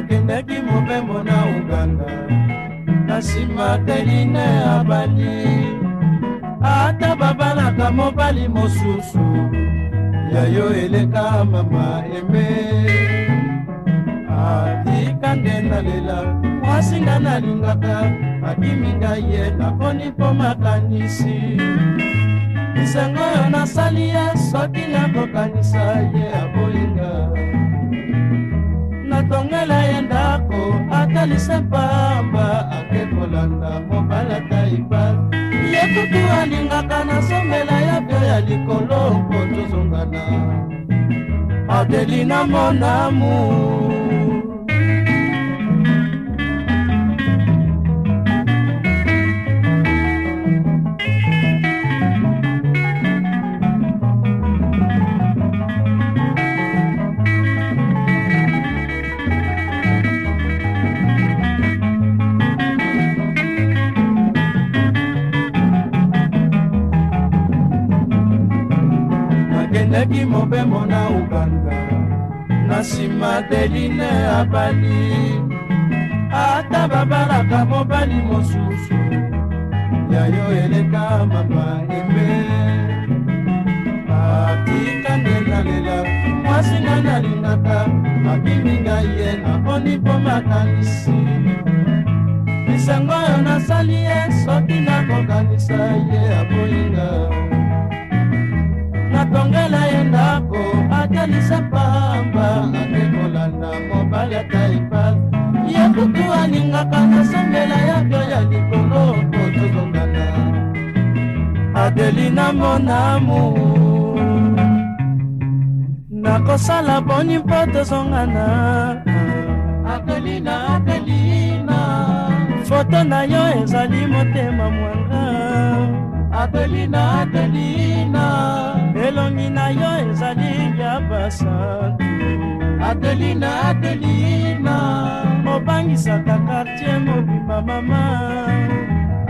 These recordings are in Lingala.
nakendaki mobembo na uganda na nsima teline abali ata babanaka mobali mosusu yayo eleka mama eme atika ngenda lela mwasi nga nalingaka akimi ngai ye naponi mpo makanisi lisango oyo nasali ye soki nakokanisa ye aboyinga tongela ye ndako atalisa pamba ake kolanda mobala taiba ye kutu alingaka nasomela ya bio ya likolo mpo tozongana adelina monamu aleki mobemo na uganda na nsima deline abali ata babalaka mobali mosusu yayo eleka mama eme atikandela lela mwasi nga nalingaka abimi ngai ye naponi mpo makanisi lisango oyo nasali ye soki nakokanisa ye aboyinga kutu alingaka nasambela ya bio ya likolo kotozongana adeli na monamu nakosala boni mpo tozongana adelina adelina foto na yo ezali motema mwanga adelina adelina elongi na yo ezali ya basantu adelina adelina akomisaka kartier mobimba mama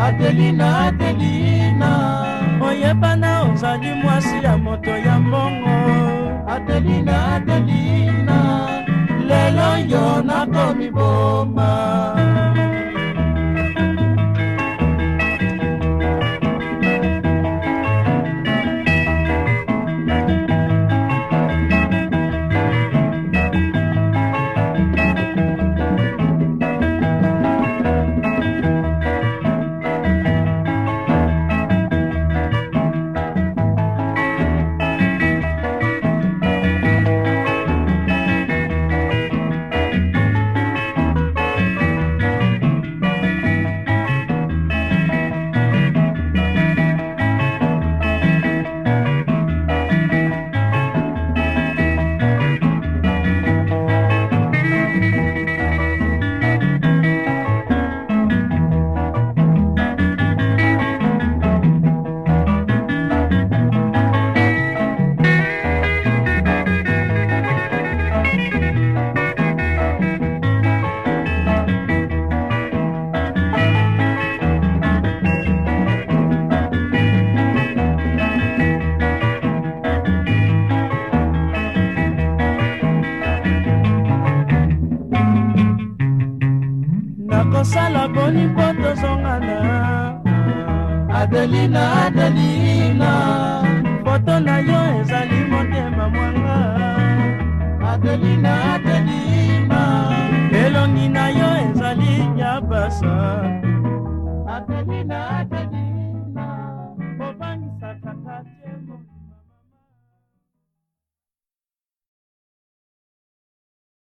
adelina adelina oyebana ozali mwasi ya moto ya mbongo adelina adelina lelo yo nakomiboma kosala boni mpo tozongana adelina adelina foto na yo ezali motema mwanga adelina adelina